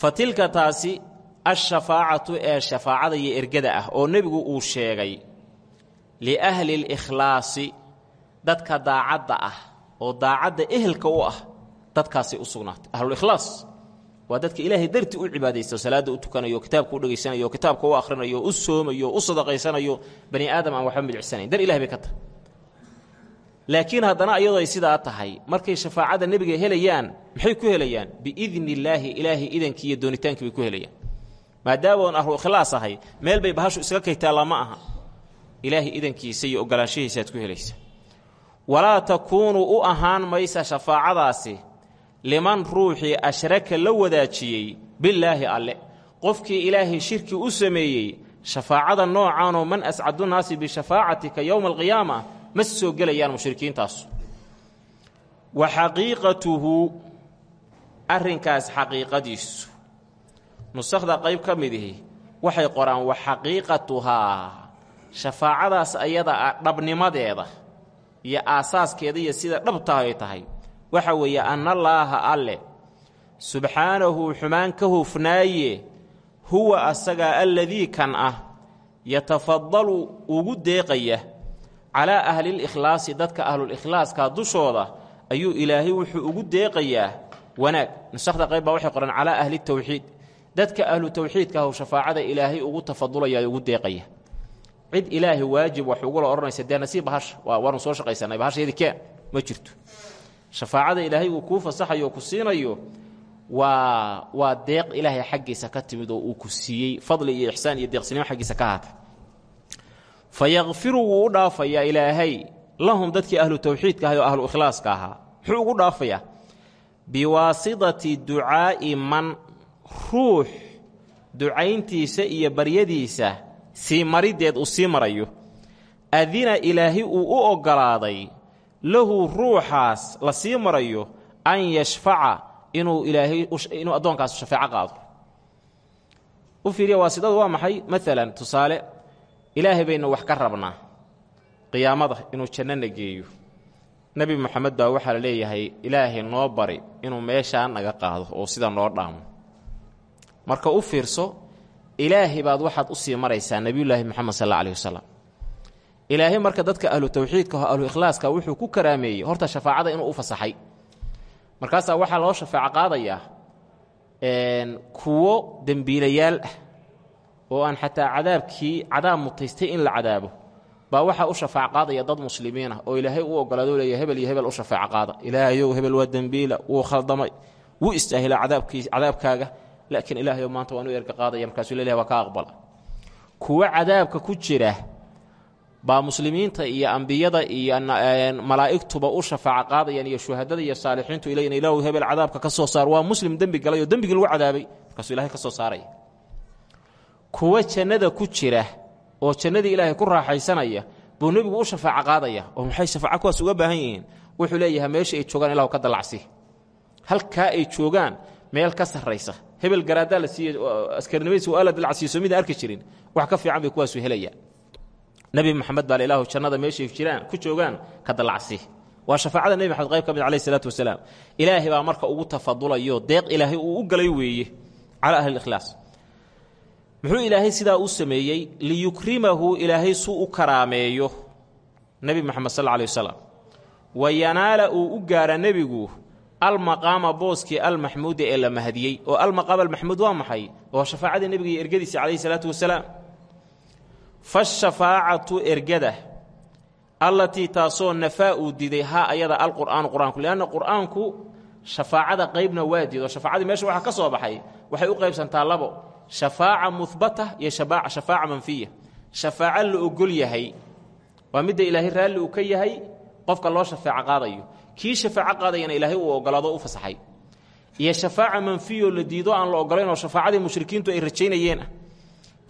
fa tilka taasi ashafaacatu ee shafaacada iyo ergada ah oo nebigu uu sheegay liahli likhlaasi dadka daacadda ah oo daacadda ehelka u ah dadkaasay u sugnaatay ahlulikhlaas waa dadka ilaahay darti u cibaadaysta salaadda u tukanayo kitaabka u dhegaysanayo kitaabka u akhrinayo u soomayo u sadaqaysanayo bani aadam aan waxba milicsanayn dar bay ka tahay laakiin haddana iyadoo ay tahay markay shafaacada nebiga helayaan maxay ku helayaan biidni illaahi ilaahay idankii iyo ku helayaan maadaama oon ahlu ikhlaas ahay meel bay bahashu iskaga kaytaallaa ma aha ilaahay idankiisa iyo ogolaanshahiisaaad ku helaysa. Walaa takuunu u ahaan maysa shafaacadaasi liman ruuxii ashraka la wadaajiyey billaahi alle. Qofkii ilaahay shirki u sameeyey shafaacada noocaanoo man ascadu naasi bishafaacatika yowma alqiyaama ma soo gelayaan mushrikiintaasu wa xaqiiqatuhu arrinkaas xaqiiqadiisu. Nusakhda qayb ka midihi waxay qoraan wa xaqiiqatuhaa shafaacadaas ayada ah dhabnimadeeda iyo aasaaskeeda iyo sida dhabtaha ay tahay. Waxa weeye annallaaha alle subxaanahu xumaan ka hofnaaye huwa asagaa alladii kan ah yatafadalu ugu deeqaya calaa ahlilkhlaasi dadka ahlulikhlaaska dushooda ayuu ilaahay wuxuu ugu deeqayaa. Wanaag. Nusakhda qayb baa waxay qoran calaa ahli tawxiid. Dadka ahlu tawxiidka ahu shafaacada ilaahay ugu tafadulaya ugu deeqaya cid ilaahay waajib wax ugula odhanaysa dee nasiib bahasha waa waanu soo shaqaysanay bahashayadii keen ma jirto. Shafaacada ilaahay uu kuu fasaxayo oo ku siinayo waa waa deeq ilaahay xaggiisa ka timid oo uu ku siiyey fadli iyo ixsaan iyo deeqsinimo xaggiisa ka haatay fa yakfiru wuu u dhaafayaa ilaahay lahum dadkii ahlu tawxiidka ahay oo ahlu ikhlaaska ahaa. Muxuu ugu dhaafayaa biwaasidati ducaa'i man ruux ducayntiisa iyo baryadiisa sii mariddeed uu sii marayo. Adina ilaahay uu u oggolaaday lahu ruuxaas la sii marayo an yashfaca inuu ilaahay inuu addoonkaas shafeeco qaado. U fiiriya waasidadu waa maxay? Maalan tusaale ilaahay baynu wax ka rabnaa qiyaamada inuu jannana geeyo nebi moxamed baa waxaa la leeyahay ilaahay noo bari inuu meeshaa naga qaado oo sida noo dhaamo. Marka u fiirso ilaahay baad waxaad u sii maraysaa nebiyullaahi moxamed sal alla alih wasalam marka dadka ahlu tawxiidka oo ahlu ikhlaaska wuxuu ku karaameeyey horta shafaacada inuu u fasaxay. Markaasaa waxaa loo shafaaco qaadayaa kuwo dembiilayaal ah oo aan xataa cadaabkii cadaab mutaystay in la cadaabo baa waxaa u shafaac qaadaya dad muslimiin ah oo ilaahay u ogolaado leeya hebel iyo hebel u shafaaco qaada. Ilaahayow hebel waa dembiila wuu khaldamay wuu istaahila cadaabkiis cadaabkaaga laakiin ilaahayow maanta waan u erga qaadaya markaasuu leeyahay waa aqbala. Kuwo cadaabka ku jira baa muslimiinta iyo ambiyada iyo malaa'igtuba u shafaaco qaadayaan iyo shuhadada iyo saalixiintu ilayna ilaahu hebel cadaabka ka soo saar. Waa muslim dembi galay oo dembigii lagu cadaabay markaasuu ilahay ka soo saaraya kuwa jannada ku jira oo jannadii ilaahay ku raaxaysanaya buu nebigu u shafaaco qaadaya oo maxay shafaaco kuwaas uga baahan yihiin. Wuxuu leeyahay meesha ay joogaan ilahu ka dalacsi halkaa ay joogaan meel ka sarraysa hebel garaaddaa la siiyey askarnimadiisa waa la dalacsiiso midaan arki jirin wax ka fiican bay kuwaasu helayaan nebi moxamed baa ilaahu jannada meeshay jiraan ku joogaan ka dalacsi waa shafaacada nebi maxamed qayb ka mid alayh isalaatu wasalaam. Ilaahay baa marka ugu tafadulayo deeq ilaahay uu u galay weeye calaa ahli ikhlaas. Muxuu ilaahay sidaa u sameeyey? Liyukrimahu ilaahay suu u karaameeyo nebi moxamed sal alay wasalam wa yanaala u gaara nebigu almaqaama booskii almaxmuuda ee la mahadiyey oo almaqaam almaxmuud waa maxay? Waa shafaacadii nebiga ergadiisa calayhi salaatu wasalaam. Fashafaacatu ergada allatii taasoo nafaa uu diiday haa ayada alqur'aanu qur'aanku lianna qur'aanku shafaacada qaybna waa diido shafaacadii meesha waxaa ka soo baxay waxay u qaybsantaa labo shafaaca muhbata iyo shafaaca manfiya. Shafaaco la ogol yahay waa midda ilaahay raalli uu ka yahay qofka loo shafaaco qaadayo kii shafaaco qaadayana ilaahay uu ogolaado u fasaxay. Iyo shafaaca manfiyoo la diido aan la ogolayn oo shafaacadii mushrikiintu ay rajaynayeen. Ah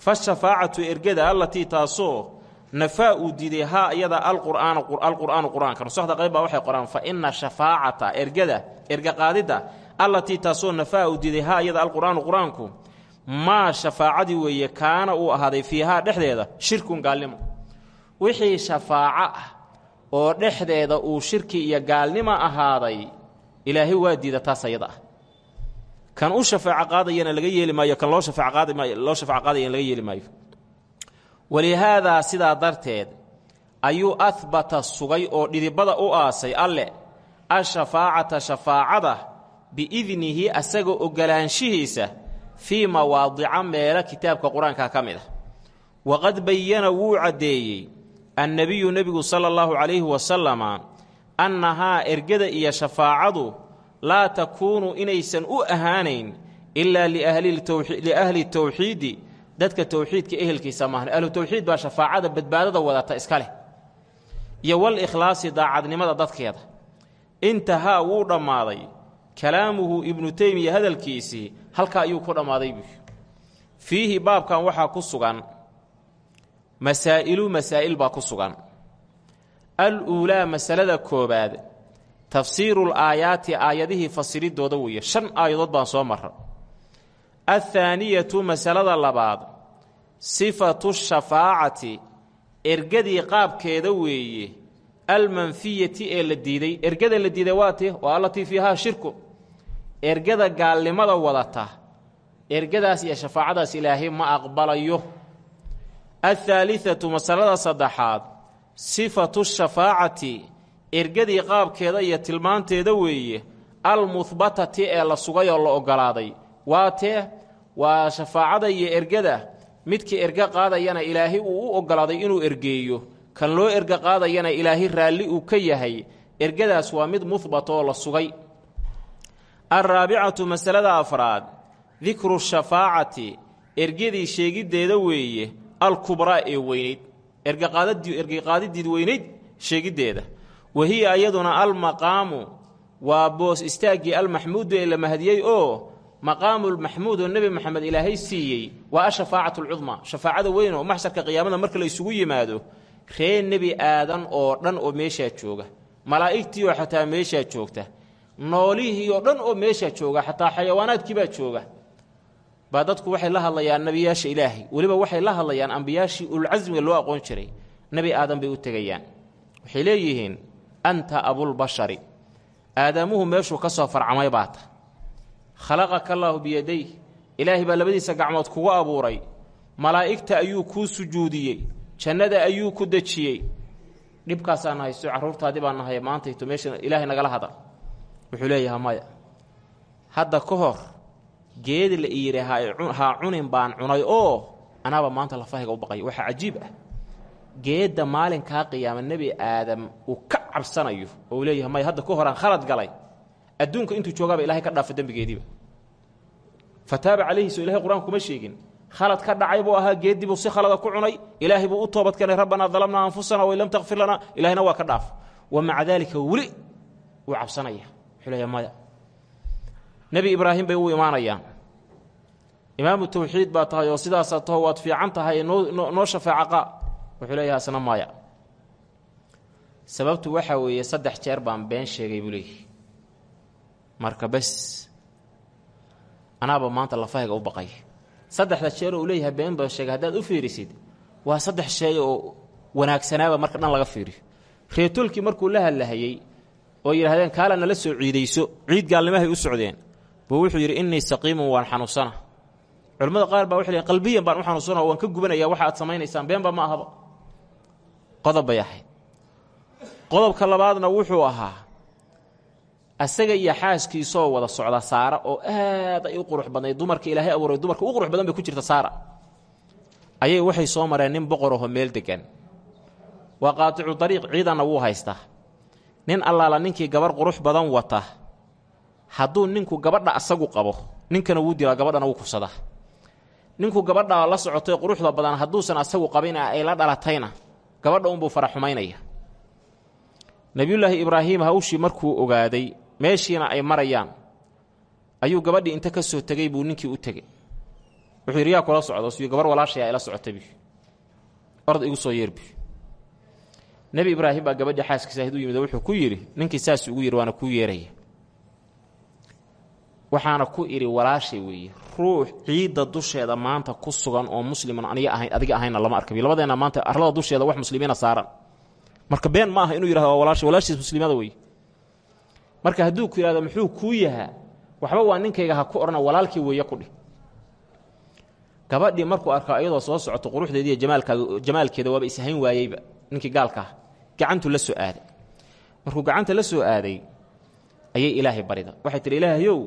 fashafaacatu ergada allatii taasoo nafaa uu diiday haa iyada alqur'aanu qur'aanka. Nusaxda qayb baa waxay qoraan fa ina shafaacata ergada erga qaadidda allatii taasoo nafaa uu diiday haa iyada alqur'aanu qur'aanku maa shafaacadii weeye kaana uu ahaaday fiihaa dhexdeeda shirkun gaalnimo. Wixii shafaaco ah oo dhexdeeda uu shirki iyo gaalnimo ahaaday ilaahay waa diida taas ayada ah. Kan u shafaaco qaadayana laga yeeli maayo kan loo shafaac qaadi maayo loo shafaac qaadayana laga yeeli maayo. Walihaadaa sidaa darteed ayuu ahbata sugay oo dhidibada u aasay alle ashafaacata shafaacada biidnihi asaga ogolaanshihiisa fii mawaadica meelo kitaabka qur'aanka ka mid ah. Waqad bayana wuu caddeeyey annebiyu nebigu sala allahu calayhi wasalama annahaa ergada iyo shafaacadu laa takuunu inaysan u ahaanayn ilaa liahli tawxiidi dadka towxiidka ehelkiisa maahan ahlu tawxiid baa shafaacada badbaadada wadata iska leh iyo wal ikhlaasi daacadnimada dadkeeda intahaa wuu dhammaaday kalaamuhu ibnu teymiya hadalkiisii halka ayuu ku dhammaaday buu fiihi baabkan waxaa ku sugan masaa'ilu masaa'il baa ku sugan. Al uulaa masalada koobaad tafsiirul aayaati aayadihii fasiriddooda weeye. Shan aayadood baan soo marra. Athaaniyatu masalada labaad sifatu shafaacati ergadii qaabkeeda weeye almanfiyati ee la diiday. Ergada la diiday waa ti waa allatii fiihaa shirku. Ergada gaalnimada wadata ergadaas iyo shafaacadaas ilaahay ma aqbalayo athaalithatu masalada saddexaad sifatu shafaacati ergadii qaabkeeda iyo tilmaanteeda weeye almuhbatati ee la sugay oo la ogolaaday waa tee waa shafaacada iyo ergada midkii erga qaadayana ilaahay uu u oggolaaday inuu ergeeyo kan loo erga qaadayana ilaahay raalli uu ka yahay ergadaas waa mid muhbat oo la sugay alraabicatu masalada afraad dikru shafaacati ergadii sheegiddeeda weeye alkubraa ee weynayd. Ergaqaadidiid weynayd sheegiddeeda. Wa hiya iyaduna almaqaamu waa boos istaaggii almaxmuudu ee la mahadiyey oo maqaamulmaxmuud oo nebi maxamed ilaahay siiyey. Waa ashafaacatu alcudmaa shafaacada weyn oo maxsharka qiyaamada marka la isugu yimaado ree nebi aadan oo dhan oo meeshaa jooga. Malaa'igtii oo xataa meeshaa joogta. Noolihii oo dhan oo meeshaa jooga xataa xayawaanaadkii baa jooga baa dadku waxay la hadlayaan nebiyaasha ilaahay weliba waxay la hadlayaan ambiyaashii ulcasmiga loo aqoon jiray. Nebi aadan bay u tegayaan. Waxay leeyihiin anta abulbashari aadamuhu meeshuu ka soo farcamay baa khalaqaka allaahu biyadayh ilaahay baa labadiisa gacmood kugu abuuray. Malaa'igta ayuu kuu sujuudiyey. Jannada ayuu ku dejiyey. Dhibkaasaa nahaysto carruurtaadii baa nahay maantayto meesha ilaahay nagala hadal. Wuxuu leeyaha maya hadda ka hor geedi la iyidhi haa cunin baan cunay oo anaaba maanta lafahayga u baqaya waxaa cajiib ah. Geedda maalinkaa qiyaama nebi aadam uu ka cabsanayo oo leeyahay maya hadda ka horaan khalad galay. Adduunka intuu joogaaba ilahay ka dhaafa dembigeediiba. Fataaba calayhi soo ilahay qur'aanku kuma sheegin. Khalad ka dhacay buu ahaa geeddii buu si khalada ku cunay. Ilaahay buu u toobad keenay rabbanaa dalamnaa anfusana wain lam takfir lanaa ilahayna waa ka dhaaf. Wa maca daalika weli wuu cabsanaya. Wuxuu nebi ibraahim bay u imaanayaan. Imaamu tawxiid baa tahay oo sidaasaa taho waad fiican tahay noo noo wuxuu leeyahay asna maya sababtu waxaa weeye saddex jeer baan been sheegay buu leeyahy marka bes anaaba maanta lafahayga u baqay. Saddexda jeer oo uu leeyahay been baan sheegay haddaad u fiirisid waa saddex shay oo wanaagsanaaba marka dhan laga fiiriyo reetolkii markuu la hadlahayey oo yidhahdeen kaala nala soo ciidayso ciid gaalnimahay u socdeen buu wuxuu yidhi innii saqiimun waan xanuunsana. Culimmada qaar baa waxay leeyn qalbiyan baan u xanuunsana waan ka gubanaya waxa aad samaynaysaan beenba ma ahaba. Qodob bay ahayd. Qodobka labaadna wuxuu ahaa asaga iyo xaaskiisoo wada socda saara oo aad ay u qurux badnayd dumarka ilaahay abuuray dumarka u qurux badan bay ku jirta saara. Ayay waxay soo mareen nin boqoraho meel degan waa qaaticu dariiq ciidanna wuu haystaa. Nin allaala ninkii gabarh qurux badan wata hadduu ninku gabadha asagu qabo ninkana wuu dilaa gabadhana wuu kufsadaa ninku gabadha la socotay quruxda badan hadduusan asagu qabin ay la dhalatayna gabadha unbuu fara xumaynaya nebiyullaahi ibraahim hawshii markuu ogaaday meeshiina ay marayaan ayuu gabadhii inta ka soo tegey buu ninkii u tegey wuxuu yidhi kula socdo siyo gabar walaashayaa ila socotabi ord igu soo yeerbi nebi ibraahim baa gabadhii xaaskiisa ahid yimid wuxuu ku yidhi ninkii saas ugu yidhi waana kuu yeeraya waxaana ku idhi walaashay weeye ruux ciidda dusheeda maanta ku sugan oo musliman aniga ahayn adiga ahaynna lama arkabi labadeenna maanta arlada dusheeda wax muslimiina saaran? Marka been ma aha inuu yihahdo walaashay walaashiis muslimada wey marka hadduu ku yidhahdo muxuu kuu yahaa? Waxba waa ninkayga ha ku odhana walaalkii weeye kudhi gabadhii markuu arkaa iyadoo soo socoto quruxdeediiyo jamaalkeeda waaba ishayn waayeyba ninkii gaalka ah gacantuu la soo aaday. Markuu gacanta la soo aaday ayay ilaahay barida. Waxay tihi ilaahayow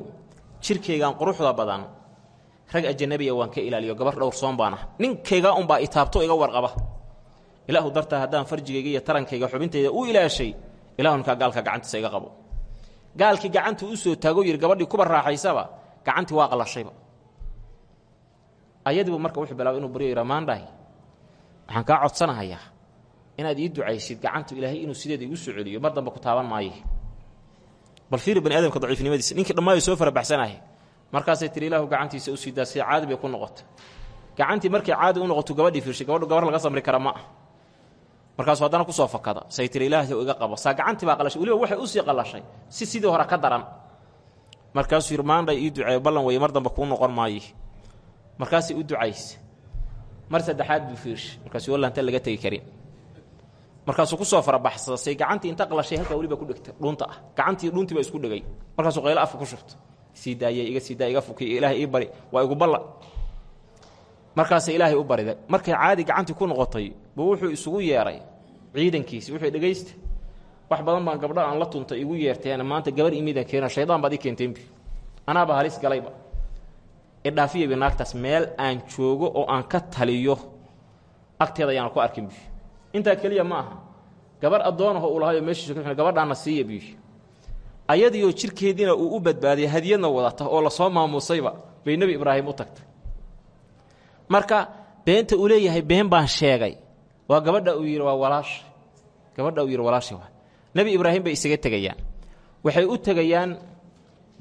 jirkaygaan quruxda badan rag ajanabiya waan ka ilaaliyo gabar dhowr soon baan ah ninkaygaa unbaa itaabto iga warqaba. Ilaahu dartaa haddaan farjigayga iyo tarankayga xubintayda u ilaashay ilaahunkaa gaalka gacantiisa iga qabo. Gaalkii gacantuu u soo taago yidhi gabadhii kuba raaxaysaba gacantii waa qalashayba. Ayadiibu marka wuxuu bilaabay inuu baryo ramaandhahay waxaan kaa codsanahayaa inaad ii ducaysid gacantu ilaahay inuu sideeda igu soo celiyo mar dambe ku taaban maaye bal fiiri bani aadamka daciifnimadiisa ninkii dhammaayo soo farabaxsanahay markaasay tiri ilaahu gacantiisa u siidaa si caadi bay ku noqota gacantii markay caadi u noqoto gabadhii fiirshay gabadhu gabar laga samri kara ma ah markaasuu haddana ku soo fakada. Say tiri ilaahay iga qabo. Saa gacantii baa qalashay. Weliba waxay u sii qalashay. Si sidii hore ka daran. Markaasuu yidhi maandhay ii duceeyo ballan weeye mar dambe kuu noqon maaye markaasay u ducaysa mar saddexaad buu fiirshay markaasuu wallanta laga tegi karin markaasuu ku soo farabaxsada say gacantii inta qalashay halkaa weliba ku dhegta dhuunta ah. Gacantii dhuuntii baa isku dhegay markaasuu qaylo afka ku shubta sii iga sii iga fukiy ilaahay ii bari. Waa igu ballan markaasay ilaahay u bariday markay caadi gacantii ku noqotay buu wuxuu isugu yeeray ciidankiisi wuxuu dhegaysta wax badan baan gabdho aan la tuntay igu yeerteen maanta gabar imidan keena shaydaan baad ii keenteen bi anaaba halis galayba idhaafiyabi naagtaas meel aan joogo oo aan ka taliyo agteeda ayaana ku arkin buy intaa keliya ma aha. Gabar addoonahoo uu lahayo meeshiisa gabadhaana siiya buy ayadiioo jirkeediina uu u badbaadiyay hadiyadna wadata oo la soo maamuusayba bay nebi ibraahim u tagtay. Marka beenta uu leeyahay been baan sheegay. Waa gabadha uu yidhi waa walaasha gabadha uu yidhi walaasha waa. Nebi ibraahim bay isaga tegayaan. Waxay u tegayaan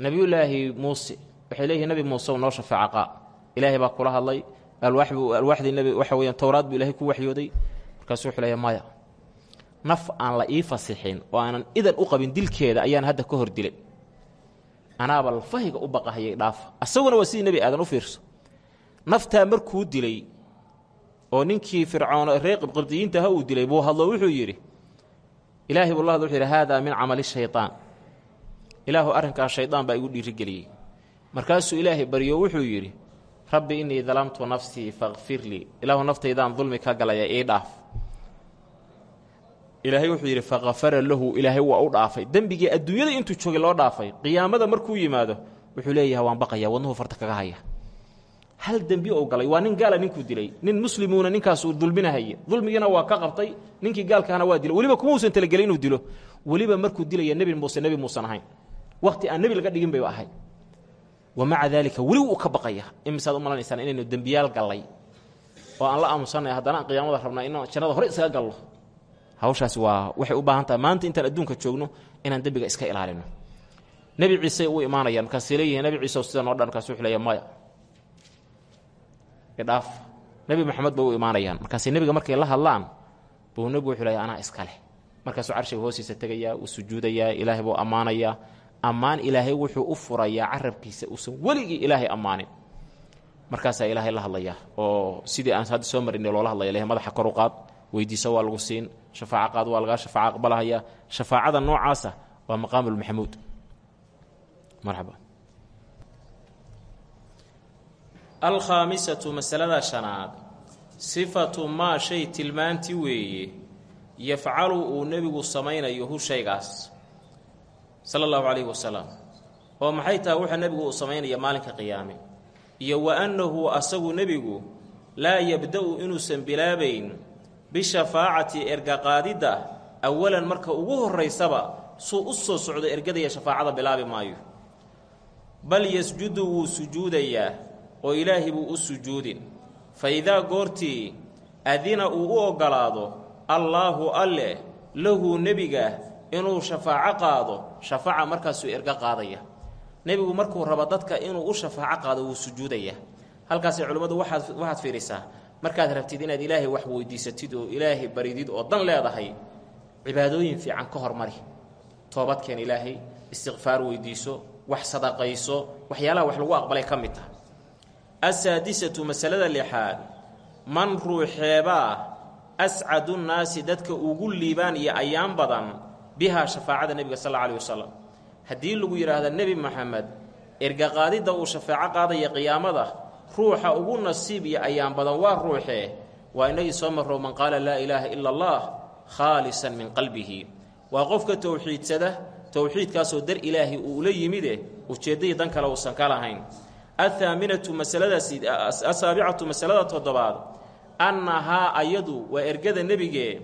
nebiyullaahi muuse. Waxay leeyihiin nebi muuse noo shafaaca qaa ilaahay baa kula hadlay. Alwaxbu alwaxdii nebi waxa weeyaan towraad buu ilaahay ku waxyooday markaasuu leeyahay maya. Naf aan la ii fasixin oo aanan idan u qabin dilkeeda ayaan hadda ka hor dilay anaaba lafahiga u baqahayay dhaafa asaguna waa sidii nebi aadan u fiirso. Naftaa markuu dilay oo ninkii fircoon ree qibqibdiyiintaha uu dilay buu hadlo wuxuu yidhi ilaahay hadlo wuxuu yidhi haadaa min camali shaytaan. Ilaahu arrinkaas shaydaan baa igu dhiirigeliyey. Markaasuu ilaahay baryo wuxuu yidhi rabbi innii dalamtu nafsii fakfir lii ilaahu naftaydaan dulmi ka galaya ii dhaaf ilaahay wuxuu yidhi fakafara lahu. Ilaahay waa u dhaafay. Dembigii adduunyada intuu joogay loo dhaafay. Qiyaamada markuu yimaado wuxuu leeyahay waan baqaya wadnuhu farta kaga haya. Hal dembi ou galay. Waa nin gaala ninkuu dilay. Nin muslimuuna ninkaasuu dulminahaya dulmigiina waa ka qabtay ninkii gaalkaana waa dilay. Weliba kuma uusan talagelin inuu dilo. Weliba markuu dilaya nebi muuse nebi muusan ahayn. Wakhti aan nebi laga dhigin bay ahayd. Wa maca daalika weli wuu ka baqaya. Imisaad u inaynu dembiyaal gallay. Oo aan la aamusanay haddana qiyaamada rabnaa inaan jannada hore isaga gallo hawshaasi waa waxay u baahan tahay maanta intaan adduunka joogno inaan dembiga iska ilaalino. Nebi ciise u imaanayaan markaasay leeyihiin nebi ciise sida noo dhan markaas wuxuu leeya maya. Idhaaf nebi maxamed bay u imaanayaan markaasay nebiga markay la hadlaan buu nebigu wuxuu leeya anaa iska leh. Markaasuu carshiga hoostiisa tegayaa uu sujuudayaa ilaahay buu ammaanayaa ammaan ilaahay wuxuu u furayaa carabkiisa uusan weligii ilaahay ammaanin. Markaasaa ilaahay la hadlayaa oo sidii aan hadda soo marinay loola hadlaya leh madaxa kor u qaad weydiisa waa lagu siin shafaaco qaad waa lagaa shafaaco aqbalahaya shafaacada noocaasa waa maqaamulmaxmuud marxaba. Alkhaamisatu masalada shanaad. Sifatu maa shay tilmaanti weeye yafcalu uu nebigu samaynayo hu shaygaas. Sala allahu calayhi wasalam oo maxay tahay wuxa nebigu uu samaynaya maalinka qiyaame? Iyo wa annahu asagu nebigu laa yabda-u inuusan bilaabayn bishafaacati ergaqaadidda awalan marka ugu horraysaba suu u soo socdo ergadaya shafaacada bilaabi maayo. Bal yasjudu wuu sujuudayaa oo ilaahi buu u sujuudin. Fa idaa goortii adina uu u oggolaado allaahu alle lahu nebiga inuu shafaaco qaado shafaaca markaasuu ergo qaadaya. Nebigu markuu rabo dadka inuu u shafaaco qaado wuu sujuudaya. Halkaasay culimmadu waxaad waxaad fiirisaa markaad rabtid inaad ilaahay wax weydiisatid oo ilaahay baridid oo dan leedahay cibaadooyin fiican ka hormari. Toobadkeen ilaahay istikfaar weydiiso wax sadaqayso waxyaalaha wax lagu aqbalay ka mid taha asaadisatu masalada lixaad man ruuxeebaa ascadu nnaasi dadka ugu liibaan iyo ayaan badan bihaa shafaacada nebiga sal alla alih wasalam haddii lagu yidhaahda nebi maxamed ergaqaadidda uu shafaaco qaadaya qiyaamada ruuxa ugu nasiib iyo ayaan badan waa ruuxee waa inagii soo marro man qaala laa ilaaha ila allah khaalisan min qalbihi. Waa qofka towxiidsada towxiidkaasoo dar ilaahi uu ula yimide ujeeddadii dan kale uusan ka lahayn. Athaaminatu masaladaasi asaabicatu masalada toddobaad annahaa ayadu waa ergada nebigee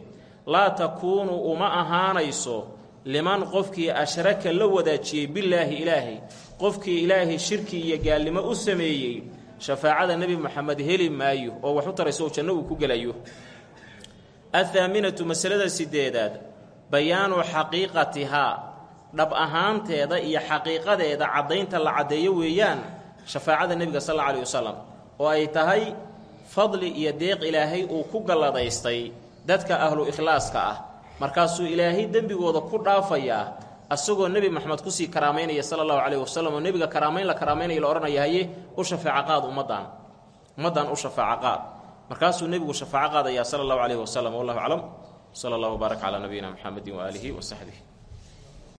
laa takuunu uma ahaanayso liman qofkii ashraka la wadaajiyey bilaahi ilaahay qofkii ilaahay shirki iyo gaalnimo u sameeyey shafaacada nebi moxamed heli maayo oo wax u tarayso oo janno uu ku gelayo. Athaaminatu masalada sideedaad bayaanu xaqiiqatihaa dhab ahaanteeda iyo xaqiiqadeeda caddaynta la caddeeyo weeyaan shafaacada nebiga sal alla alih wasalam oo ay tahay fadli iyo deeq ilaahay uu ku galladaystay dadka ahlu ikhlaaska ah. Markaasuu ilaahay dembigooda ku dhaafayaa asagoo nebi maxamed ku sii karaamaynaya sala allahu calayh wasalam oo nebiga karaamayn la karaamaynaya la odhanaya haye u shafaaco qaad ummaddan. Ummaddan u shafaaco qaad. Markaasuu nebigu shafaaco qaadayaa sala allahu calayhi wasalam wallahu aclam. Sala allahu baarak calaa nabiyina muxamedin waaalihi wa saxbihi